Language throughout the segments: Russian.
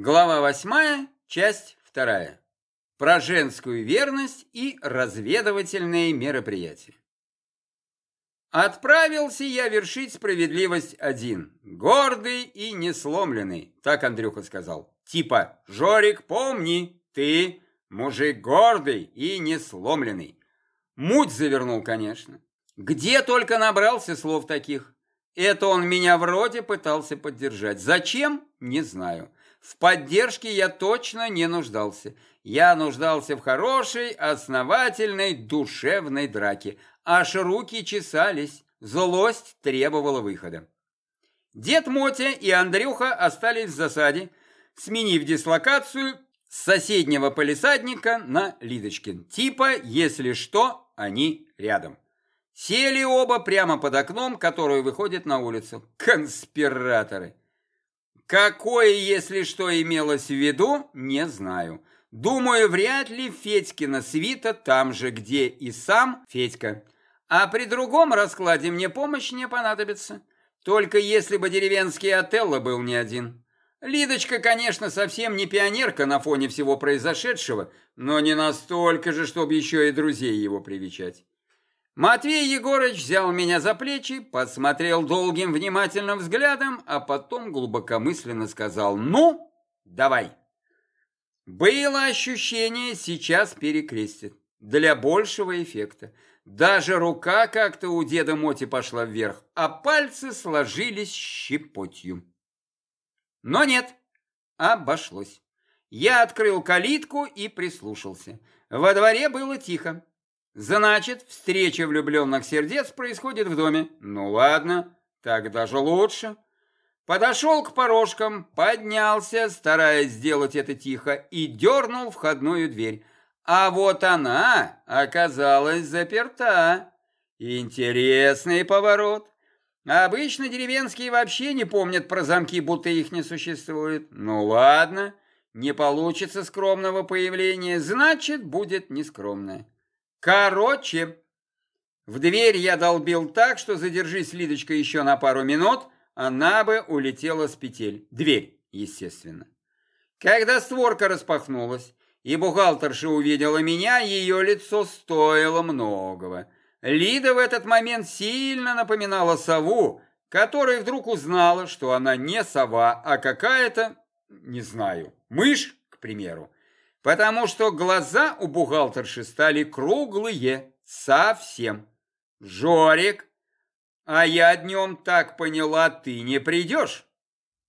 Глава восьмая, часть вторая. Про женскую верность и разведывательные мероприятия. Отправился я вершить справедливость один, гордый и несломленный, так Андрюха сказал. Типа, Жорик, помни, ты мужик гордый и несломленный. Муть завернул, конечно. Где только набрался слов таких. Это он меня вроде пытался поддержать. Зачем? Не знаю. В поддержке я точно не нуждался. Я нуждался в хорошей, основательной, душевной драке. Аж руки чесались, злость требовала выхода. Дед Мотя и Андрюха остались в засаде, сменив дислокацию с соседнего полисадника на Лидочкин. Типа, если что, они рядом. Сели оба прямо под окном, которое выходит на улицу. Конспираторы. Какое, если что, имелось в виду, не знаю. Думаю, вряд ли Федькина свита там же, где и сам Федька. А при другом раскладе мне помощь не понадобится. Только если бы деревенский Отелло был не один. Лидочка, конечно, совсем не пионерка на фоне всего произошедшего, но не настолько же, чтобы еще и друзей его привечать. Матвей Егорыч взял меня за плечи, посмотрел долгим внимательным взглядом, а потом глубокомысленно сказал «Ну, давай». Было ощущение, сейчас перекрестит, для большего эффекта. Даже рука как-то у деда Моти пошла вверх, а пальцы сложились щепотью. Но нет, обошлось. Я открыл калитку и прислушался. Во дворе было тихо. Значит, встреча влюбленных сердец происходит в доме. Ну ладно, так даже лучше. Подошел к порожкам, поднялся, стараясь сделать это тихо, и дернул входную дверь. А вот она оказалась заперта. Интересный поворот. Обычно деревенские вообще не помнят про замки, будто их не существует. Ну ладно, не получится скромного появления, значит, будет нескромное. Короче, в дверь я долбил так, что задержись Лидочка еще на пару минут, она бы улетела с петель. Дверь, естественно. Когда створка распахнулась, и бухгалтерша увидела меня, ее лицо стоило многого. Лида в этот момент сильно напоминала сову, которая вдруг узнала, что она не сова, а какая-то, не знаю, мышь, к примеру потому что глаза у бухгалтерши стали круглые, совсем. Жорик, а я днем так поняла, ты не придешь.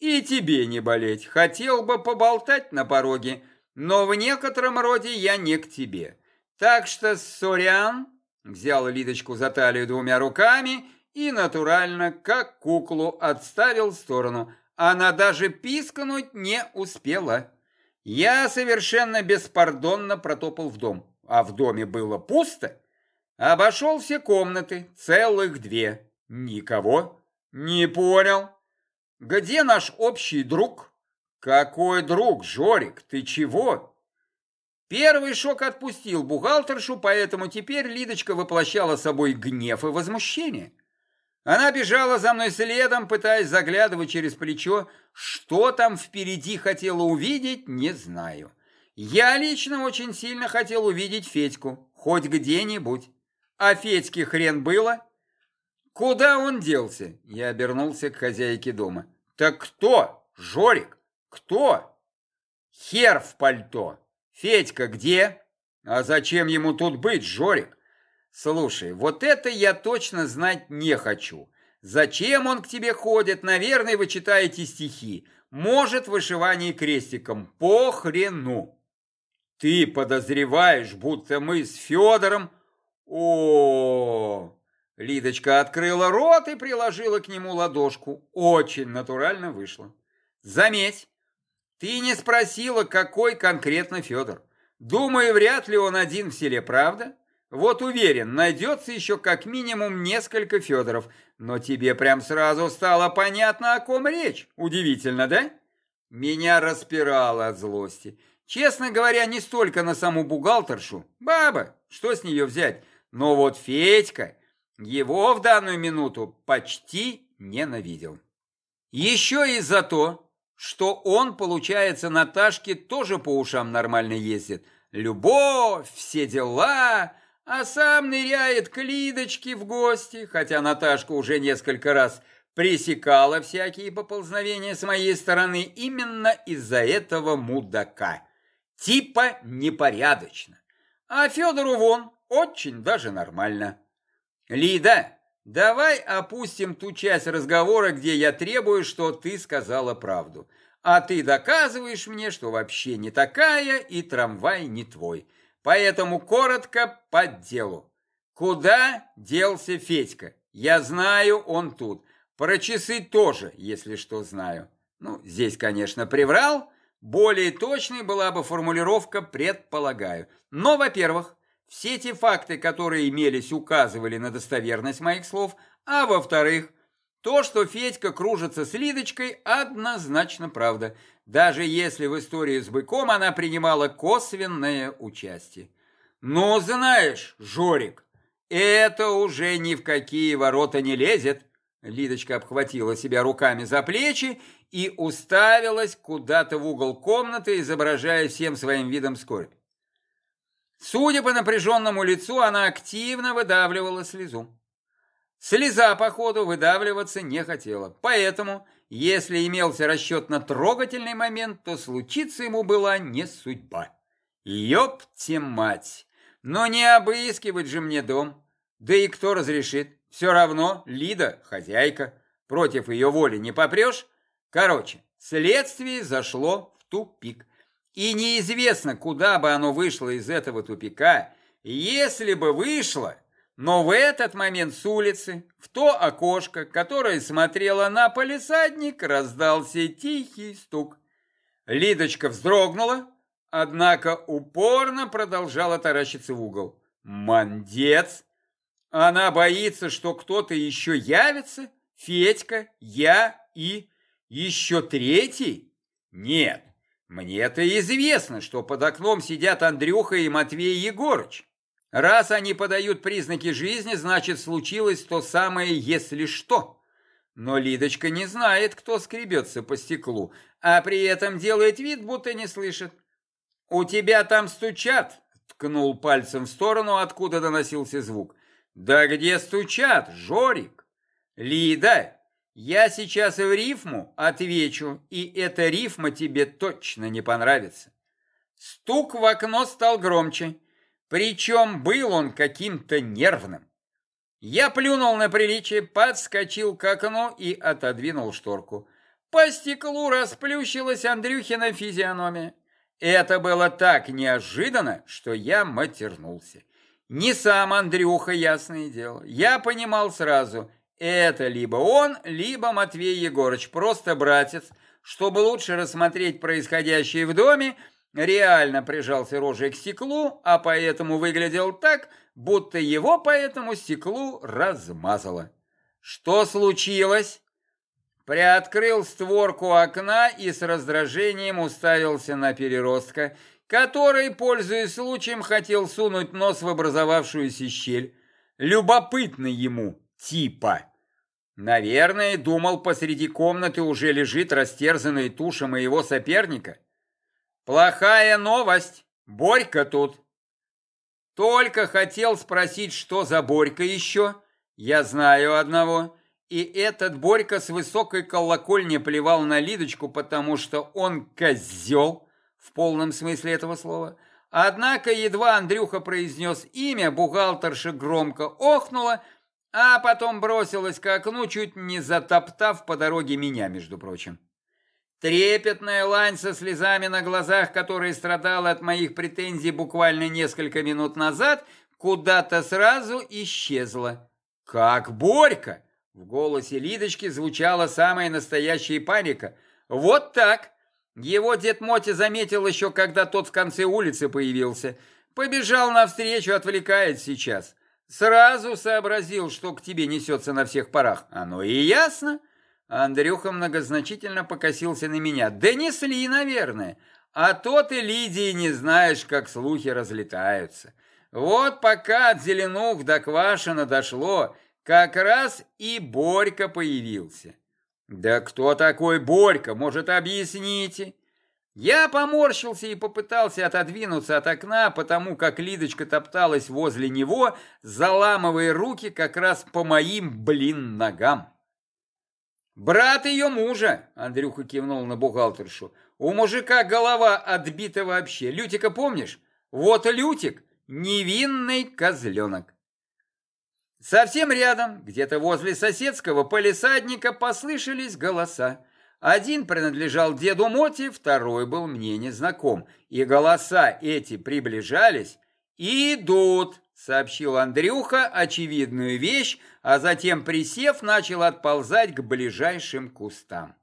И тебе не болеть, хотел бы поболтать на пороге, но в некотором роде я не к тебе. Так что, сорян, взял Лидочку за талию двумя руками и натурально, как куклу, отставил в сторону. Она даже пискнуть не успела. Я совершенно беспардонно протопал в дом, а в доме было пусто. Обошел все комнаты, целых две. Никого. Не понял. Где наш общий друг? Какой друг, Жорик, ты чего? Первый шок отпустил бухгалтершу, поэтому теперь Лидочка воплощала собой гнев и возмущение. Она бежала за мной следом, пытаясь заглядывать через плечо. Что там впереди хотела увидеть, не знаю. Я лично очень сильно хотел увидеть Федьку, хоть где-нибудь. А Федьке хрен было. Куда он делся? Я обернулся к хозяйке дома. Так кто? Жорик? Кто? Хер в пальто. Федька где? А зачем ему тут быть, Жорик? Слушай, вот это я точно знать не хочу. Зачем он к тебе ходит? Наверное, вы читаете стихи. Может, вышивание крестиком. По хрену. Ты подозреваешь, будто мы с Федором... -о, Лидочка открыла рот и приложила к нему ладошку. Очень натурально вышло. Заметь, ты не спросила, какой конкретно Федор. Думаю, вряд ли он один в селе, правда? Вот уверен, найдется еще как минимум несколько Федоров, но тебе прям сразу стало понятно, о ком речь. Удивительно, да? Меня распирало от злости. Честно говоря, не столько на саму бухгалтершу. Баба, что с нее взять? Но вот Федька, его в данную минуту почти ненавидел. Еще и за то, что он, получается, Наташке тоже по ушам нормально ездит. Любовь, все дела, а сам ныряет к Лидочке в гости, хотя Наташка уже несколько раз пресекала всякие поползновения с моей стороны именно из-за этого мудака. Типа непорядочно. А Федору вон очень даже нормально. Лида, давай опустим ту часть разговора, где я требую, что ты сказала правду. А ты доказываешь мне, что вообще не такая и трамвай не твой. Поэтому коротко по делу. Куда делся Федька? Я знаю, он тут. Про часы тоже, если что, знаю. Ну, здесь, конечно, приврал. Более точной была бы формулировка «предполагаю». Но, во-первых, все те факты, которые имелись, указывали на достоверность моих слов, а во-вторых, то, что Федька кружится с Лидочкой, однозначно правда, даже если в истории с быком она принимала косвенное участие. Ну, знаешь, Жорик, это уже ни в какие ворота не лезет. Лидочка обхватила себя руками за плечи и уставилась куда-то в угол комнаты, изображая всем своим видом скорбь. Судя по напряженному лицу, она активно выдавливала слезу. Слеза, походу, выдавливаться не хотела, поэтому, если имелся расчет на трогательный момент, то случиться ему была не судьба. Ёпте мать! Но не обыскивать же мне дом. Да и кто разрешит? Все равно Лида хозяйка. Против ее воли не попрешь. Короче, следствие зашло в тупик. И неизвестно, куда бы оно вышло из этого тупика, если бы вышло, но в этот момент с улицы, в то окошко, которое смотрело на полисадник, раздался тихий стук. Лидочка вздрогнула, однако упорно продолжала таращиться в угол. «Мандец! Она боится, что кто-то еще явится? Федька, я и еще третий? Нет, мне-то известно, что под окном сидят Андрюха и Матвей Егорыч. Раз они подают признаки жизни, значит, случилось то самое «если что». Но Лидочка не знает, кто скребется по стеклу, а при этом делает вид, будто не слышит. «У тебя там стучат!» — ткнул пальцем в сторону, откуда доносился звук. «Да где стучат, Жорик?» «Лида, я сейчас в рифму отвечу, и эта рифма тебе точно не понравится. Стук в окно стал громче, причем был он каким-то нервным. Я плюнул на приличие, подскочил к окну и отодвинул шторку. По стеклу расплющилась Андрюхина физиономия. Это было так неожиданно, что я матернулся. Не сам Андрюха, ясное дело. Я понимал сразу – это либо он, либо Матвей Егорыч, просто братец. Чтобы лучше рассмотреть происходящее в доме, реально прижался рожей к стеклу, а поэтому выглядел так, будто его по этому стеклу размазало. Что случилось? Приоткрыл створку окна и с раздражением уставился на переростка, который, пользуясь случаем, хотел сунуть нос в образовавшуюся щель. Любопытно ему, типа. Наверное, думал, посреди комнаты уже лежит растерзанная туша моего соперника. Плохая новость, Борька тут. Только хотел спросить, что за Борька еще. Я знаю одного. И этот Борька с высокой колокольни плевал на Лидочку, потому что он козел, в полном смысле этого слова. Однако едва Андрюха произнес имя, бухгалтерша громко охнула, а потом бросилась к окну, чуть не затоптав по дороге меня, между прочим. Трепетная лань со слезами на глазах, которая страдала от моих претензий буквально несколько минут назад, куда-то сразу исчезла. «Как Борька!» В голосе Лидочки звучала самая настоящая паника. «Вот так!» Его дед Мотя заметил еще, когда тот в конце улицы появился. Побежал навстречу, отвлекает сейчас. Сразу сообразил, что к тебе несется на всех парах. Оно и ясно. Андрюха многозначительно покосился на меня. Донесли, наверное. А то ты, Лидии, не знаешь, как слухи разлетаются. Вот пока от Зеленух до Квашина дошло, как раз и Борька появился. Да кто такой Борька, может, объясните? Я поморщился и попытался отодвинуться от окна, потому как Лидочка топталась возле него, заламывая руки как раз по моим, блин, ногам. «Брат ее мужа!» — Андрюха кивнул на бухгалтершу. «У мужика голова отбита вообще. Лютика помнишь? Вот Лютик, невинный козленок». Совсем рядом, где-то возле соседского полисадника, послышались голоса. Один принадлежал деду Моти, второй был мне незнаком. И голоса эти приближались. «Идут!» — сообщил Андрюха очевидную вещь, а затем, присев, начал отползать к ближайшим кустам.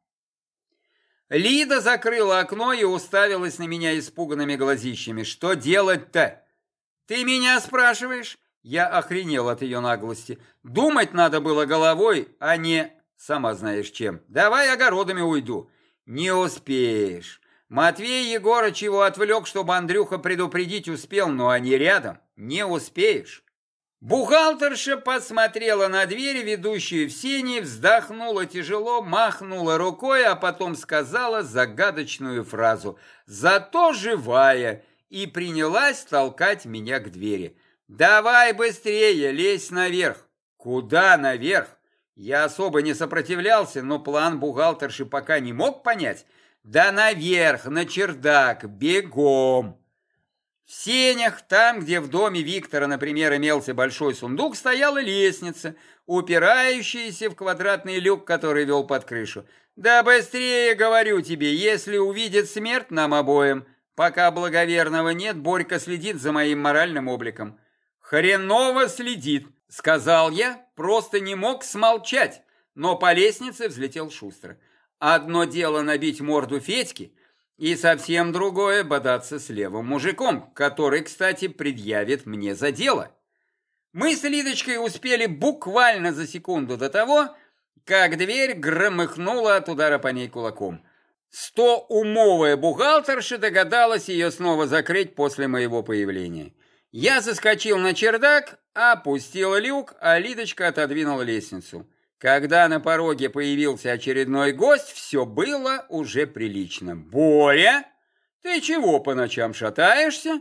Лида закрыла окно и уставилась на меня испуганными глазищами. «Что делать-то?» «Ты меня спрашиваешь?» Я охренел от ее наглости. «Думать надо было головой, а не...» Сама знаешь чем. Давай огородами уйду. Не успеешь. Матвей Егорыч его отвлек, чтобы Андрюха предупредить успел, но они рядом. Не успеешь. Бухгалтерша посмотрела на дверь, ведущую в сени, вздохнула тяжело, махнула рукой, а потом сказала загадочную фразу «Зато живая!» и принялась толкать меня к двери. «Давай быстрее, лезь наверх!» «Куда наверх?» Я особо не сопротивлялся, но план бухгалтерши пока не мог понять. Да наверх, на чердак, бегом. В сенях, там, где в доме Виктора, например, имелся большой сундук, стояла лестница, упирающаяся в квадратный люк, который вел под крышу. Да быстрее, говорю тебе, если увидит смерть нам обоим. Пока благоверного нет, Борька следит за моим моральным обликом. Хреново следит, Сказал я, просто не мог смолчать, но по лестнице взлетел шустро. Одно дело набить морду Федьки, и совсем другое бодаться с левым мужиком, который, кстати, предъявит мне за дело. Мы с Лидочкой успели буквально за секунду до того, как дверь громыхнула от удара по ней кулаком. Сто-умовая бухгалтерша догадалась ее снова закрыть после моего появления. Я заскочил на чердак, опустил люк, а Лидочка отодвинула лестницу. Когда на пороге появился очередной гость, все было уже прилично. «Боря, ты чего по ночам шатаешься?»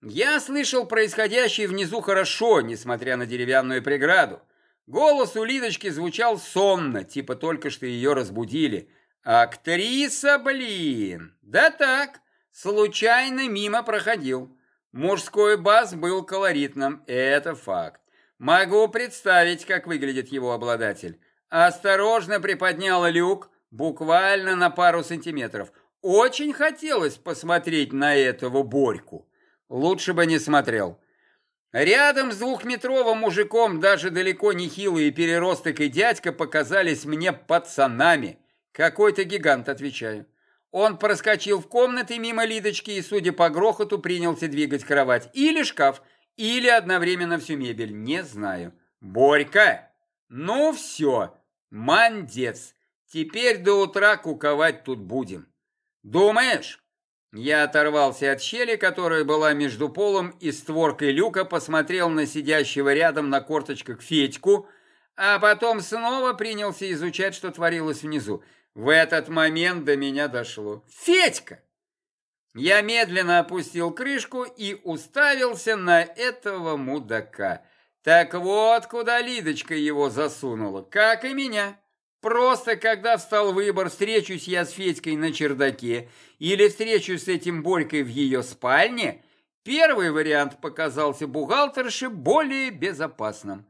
Я слышал происходящее внизу хорошо, несмотря на деревянную преграду. Голос у Лидочки звучал сонно, типа только что ее разбудили. «Актриса, блин! Да так, случайно мимо проходил». Мужской бас был колоритным, это факт. Могу представить, как выглядит его обладатель. Осторожно приподняла люк, буквально на пару сантиметров. Очень хотелось посмотреть на этого Борьку. Лучше бы не смотрел. Рядом с двухметровым мужиком даже далеко не хилые переросток и дядька показались мне пацанами. Какой-то гигант, отвечаю. Он проскочил в комнаты мимо Лидочки и, судя по грохоту, принялся двигать кровать. Или шкаф, или одновременно всю мебель, не знаю. Борька! Ну все, мандец. Теперь до утра куковать тут будем. Думаешь? Я оторвался от щели, которая была между полом и створкой люка, посмотрел на сидящего рядом на корточках Федьку, а потом снова принялся изучать, что творилось внизу. В этот момент до меня дошло. «Федька!» Я медленно опустил крышку и уставился на этого мудака. Так вот, куда Лидочка его засунула, как и меня. Просто когда встал выбор, встречусь я с Федькой на чердаке или встречусь с этим Борькой в ее спальне, первый вариант показался бухгалтерше более безопасным.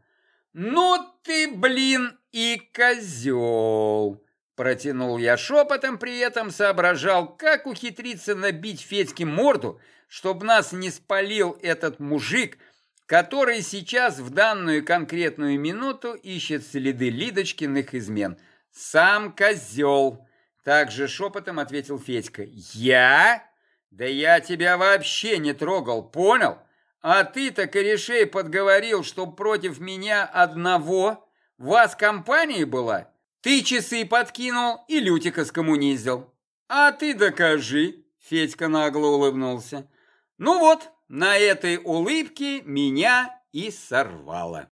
«Ну ты, блин, и козел!» Протянул я шепотом, при этом соображал, как ухитриться набить Федьке морду, чтобы нас не спалил этот мужик, который сейчас в данную конкретную минуту ищет следы Лидочкиных измен. «Сам козел!» Также шепотом ответил Федька. «Я? Да я тебя вообще не трогал, понял? А ты-то корешей подговорил, чтоб против меня одного вас компания была?» Ты часы подкинул и Лютика скоммуниздил. А ты докажи, Федька нагло улыбнулся. Ну вот, на этой улыбке меня и сорвало.